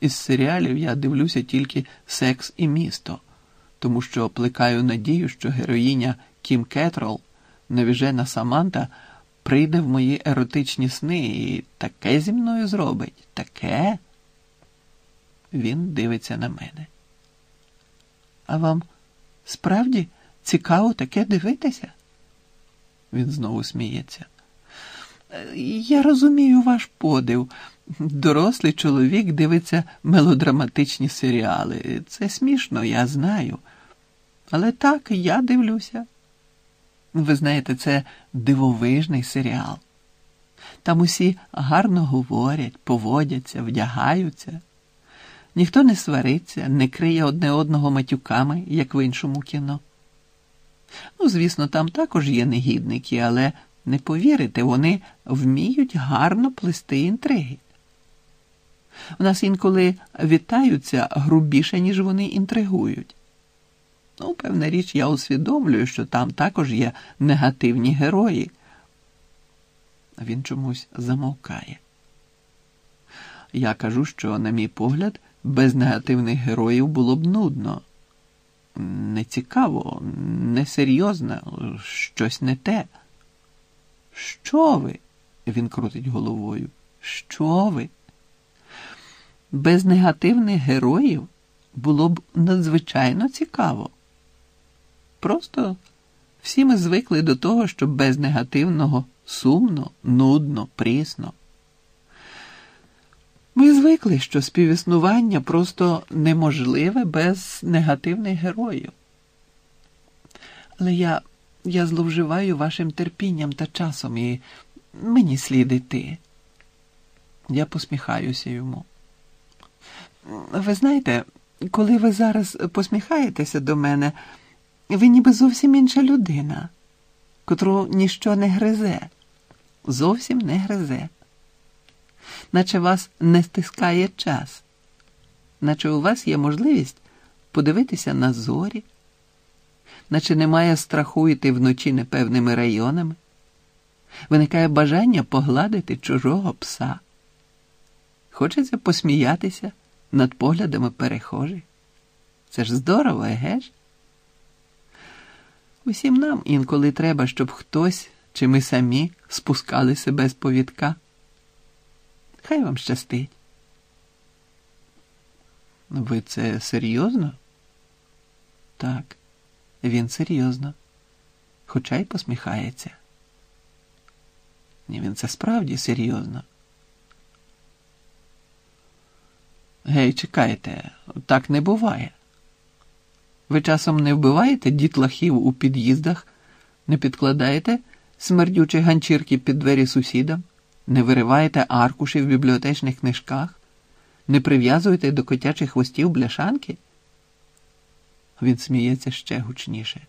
Із серіалів я дивлюся тільки секс і місто, тому що плекаю надію, що героїня Кім Кетрол, навіжена Саманта, прийде в мої еротичні сни і таке зі мною зробить. Таке. Він дивиться на мене. А вам справді цікаво таке дивитися? Він знову сміється. Я розумію ваш подив. Дорослий чоловік дивиться мелодраматичні серіали. Це смішно, я знаю. Але так, я дивлюся. Ви знаєте, це дивовижний серіал. Там усі гарно говорять, поводяться, вдягаються. Ніхто не свариться, не криє одне одного матюками, як в іншому кіно. Ну, звісно, там також є негідники, але не повірите, вони вміють гарно плести інтриги. У нас інколи вітаються грубіше, ніж вони інтригують. Ну, певна річ, я усвідомлюю, що там також є негативні герої. Він чомусь замовкає. Я кажу, що, на мій погляд, без негативних героїв було б нудно. Нецікаво, несерйозно, щось не те. Що ви? Він крутить головою. Що ви? Без негативних героїв було б надзвичайно цікаво. Просто всі ми звикли до того, що без негативного сумно, нудно, прісно. Ми звикли, що співіснування просто неможливе без негативних героїв. Але я я зловживаю вашим терпінням та часом, і мені слід іти. Я посміхаюся йому. Ви знаєте, коли ви зараз посміхаєтеся до мене, ви ніби зовсім інша людина, котру ніщо не гризе, зовсім не гризе, наче вас не стискає час, наче у вас є можливість подивитися на зорі. Наче немає страху йти вночі непевними районами. Виникає бажання погладити чужого пса. Хочеться посміятися над поглядами перехожих. Це ж здорово, еге ж? Усім нам інколи треба, щоб хтось чи ми самі спускали себе з повідка. Хай вам щастить. Ви це серйозно? Так. Він серйозно, хоча й посміхається. Ні, він це справді серйозно. Гей, чекайте, так не буває. Ви часом не вбиваєте дітлахів у під'їздах, не підкладаєте смердючі ганчірки під двері сусідам, не вириваєте аркуші в бібліотечних книжках, не прив'язуєте до котячих хвостів бляшанки? Він сміється ще гучніше.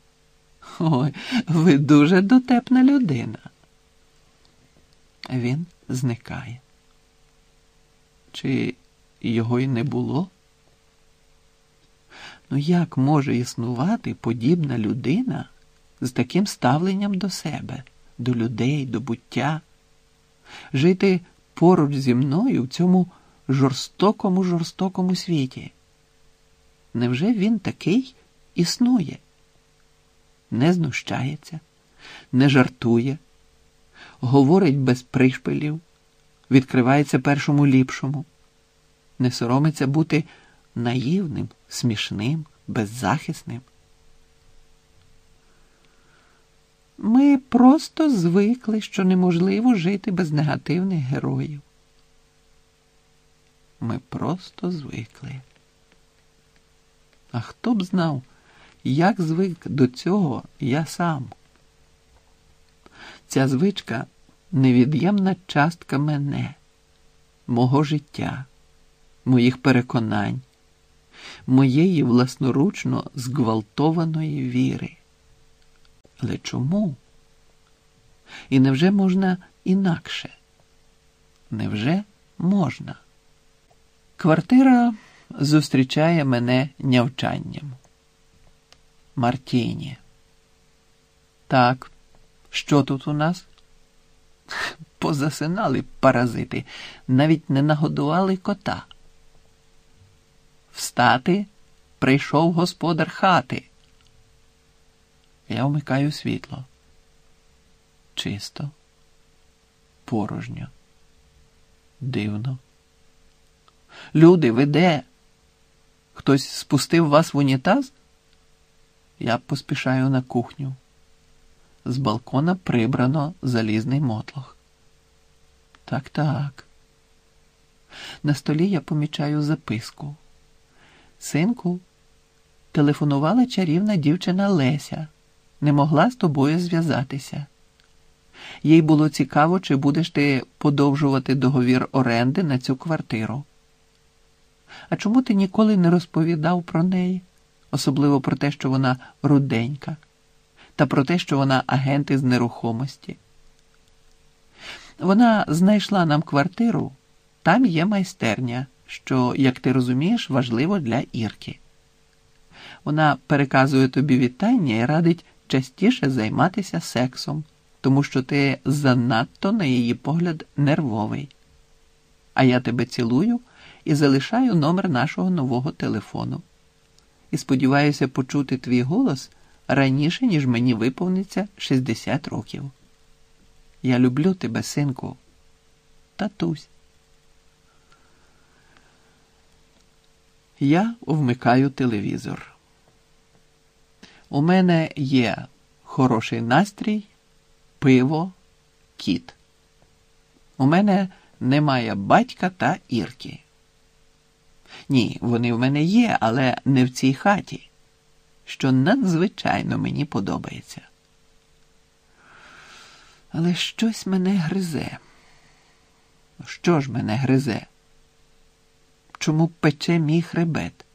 Ой, ви дуже дотепна людина. Він зникає. Чи його й не було? Ну, як може існувати подібна людина з таким ставленням до себе, до людей, до буття, жити поруч зі мною в цьому жорстокому, жорстокому світі? Невже він такий існує? Не знущається, не жартує, говорить без пришпилів, відкривається першому ліпшому, не соромиться бути наївним, смішним, беззахисним. Ми просто звикли, що неможливо жити без негативних героїв. Ми просто звикли. А хто б знав, як звик до цього я сам? Ця звичка невід'ємна частка мене, мого життя, моїх переконань, моєї власноручно зґвалтованої віри. Але чому? І невже можна інакше? Невже можна? Квартира зустрічає мене нявчанням. Мартіні. Так, що тут у нас? Позасинали паразити, навіть не нагодували кота. Встати, прийшов господар хати. Я вмикаю світло. Чисто, порожньо, дивно. Люди, ви де? Хтось спустив вас в унітаз? Я поспішаю на кухню. З балкона прибрано залізний мотлох. Так, так. На столі я помічаю записку. Синку, телефонувала чарівна дівчина Леся, не могла з тобою зв'язатися. Їй було цікаво, чи будеш ти подовжувати договір оренди на цю квартиру. А чому ти ніколи не розповідав про неї, особливо про те, що вона руденька, та про те, що вона агент із нерухомості? Вона знайшла нам квартиру, там є майстерня, що, як ти розумієш, важливо для Ірки. Вона переказує тобі вітання і радить частіше займатися сексом, тому що ти занадто, на її погляд, нервовий. А я тебе цілую і залишаю номер нашого нового телефону. І сподіваюся почути твій голос раніше, ніж мені виповниться 60 років. Я люблю тебе, синку, татусь. Я вмикаю телевізор. У мене є хороший настрій, пиво, кіт. У мене немає батька та Ірки. Ні, вони в мене є, але не в цій хаті, що надзвичайно мені подобається. Але щось мене гризе. Що ж мене гризе? Чому пече мій хребет?